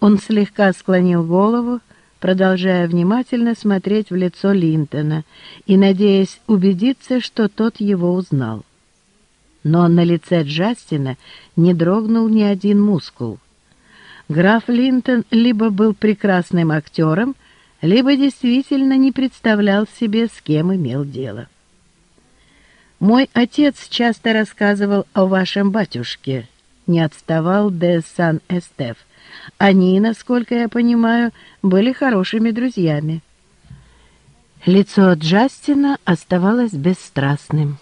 Он слегка склонил голову, продолжая внимательно смотреть в лицо Линтона и надеясь убедиться, что тот его узнал. Но на лице Джастина не дрогнул ни один мускул. Граф Линтон либо был прекрасным актером, либо действительно не представлял себе, с кем имел дело. «Мой отец часто рассказывал о вашем батюшке», — не отставал де Сан-Эстеф. «Они, насколько я понимаю, были хорошими друзьями». Лицо Джастина оставалось бесстрастным.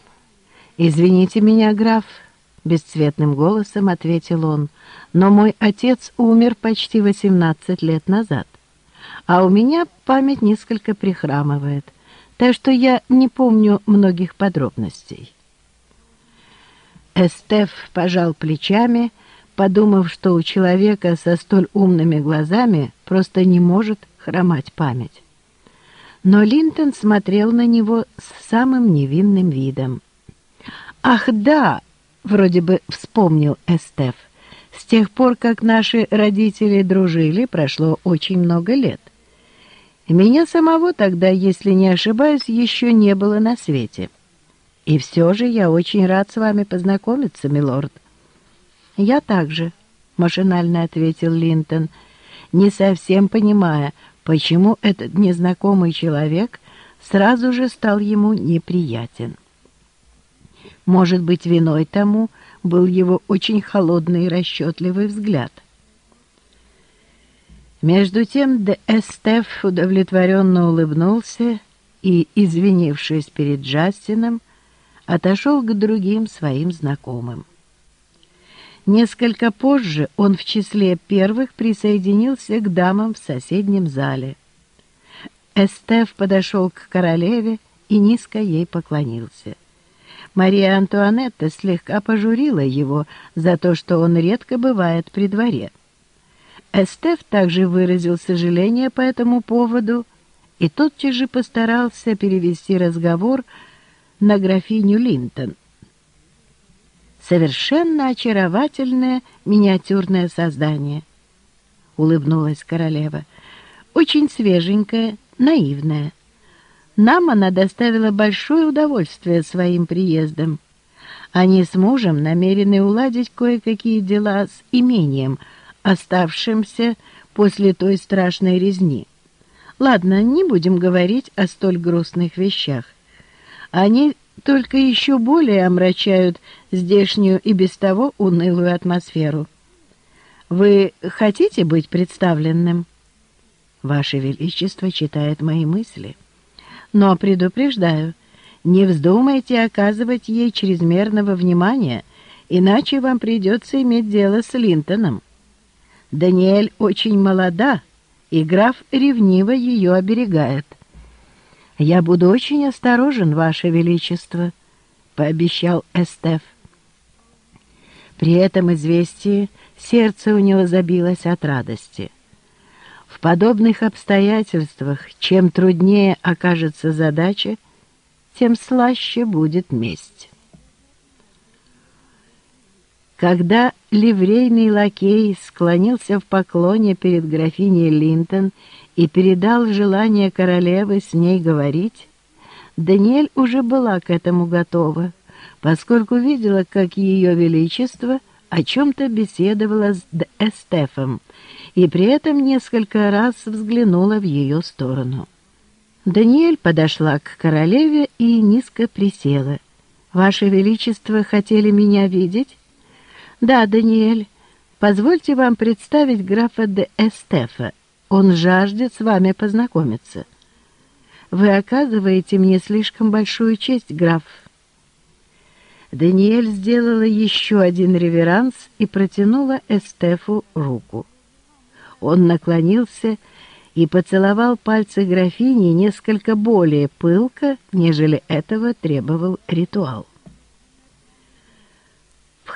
«Извините меня, граф», — бесцветным голосом ответил он, «но мой отец умер почти восемнадцать лет назад, а у меня память несколько прихрамывает, так что я не помню многих подробностей». Эстеф пожал плечами, подумав, что у человека со столь умными глазами просто не может хромать память. Но Линтон смотрел на него с самым невинным видом. «Ах, да!» — вроде бы вспомнил Эстеф. «С тех пор, как наши родители дружили, прошло очень много лет. Меня самого тогда, если не ошибаюсь, еще не было на свете. И все же я очень рад с вами познакомиться, милорд». «Я также», — машинально ответил Линтон, не совсем понимая, почему этот незнакомый человек сразу же стал ему неприятен. Может быть, виной тому был его очень холодный и расчетливый взгляд. Между тем де Эстеф удовлетворенно улыбнулся и, извинившись перед Джастином, отошел к другим своим знакомым. Несколько позже он в числе первых присоединился к дамам в соседнем зале. Эстеф подошел к королеве и низко ей поклонился. Мария Антуанетта слегка пожурила его за то, что он редко бывает при дворе. Эстеф также выразил сожаление по этому поводу и тотчас же постарался перевести разговор на графиню Линтон. «Совершенно очаровательное миниатюрное создание», — улыбнулась королева. «Очень свеженькое, наивное. Нам она доставила большое удовольствие своим приездом. Они с мужем намерены уладить кое-какие дела с имением, оставшимся после той страшной резни. Ладно, не будем говорить о столь грустных вещах. Они только еще более омрачают здешнюю и без того унылую атмосферу. Вы хотите быть представленным? Ваше Величество читает мои мысли. Но предупреждаю, не вздумайте оказывать ей чрезмерного внимания, иначе вам придется иметь дело с Линтоном. Даниэль очень молода, и граф ревниво ее оберегает. «Я буду очень осторожен, Ваше Величество», — пообещал Эстеф. При этом известии сердце у него забилось от радости — в подобных обстоятельствах, чем труднее окажется задача, тем слаще будет месть. Когда ливрейный лакей склонился в поклоне перед графиней Линтон и передал желание королевы с ней говорить, Даниэль уже была к этому готова, поскольку видела, как ее величество о чем-то беседовала с Эстефом и при этом несколько раз взглянула в ее сторону. Даниэль подошла к королеве и низко присела. «Ваше Величество хотели меня видеть?» «Да, Даниэль. Позвольте вам представить графа де Эстефа. Он жаждет с вами познакомиться». «Вы оказываете мне слишком большую честь, граф». Даниэль сделала еще один реверанс и протянула Эстефу руку. Он наклонился и поцеловал пальцы графини несколько более пылко, нежели этого требовал ритуал.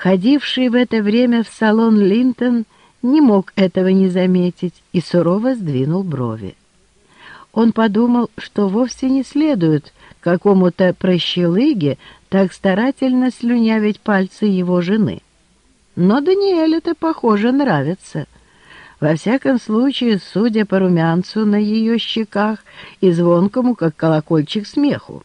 Входивший в это время в салон Линтон не мог этого не заметить и сурово сдвинул брови. Он подумал, что вовсе не следует какому-то прощелыге так старательно слюнявить пальцы его жены. Но Даниэль это, похоже, нравится — Во всяком случае, судя по румянцу на ее щеках и звонкому, как колокольчик, смеху.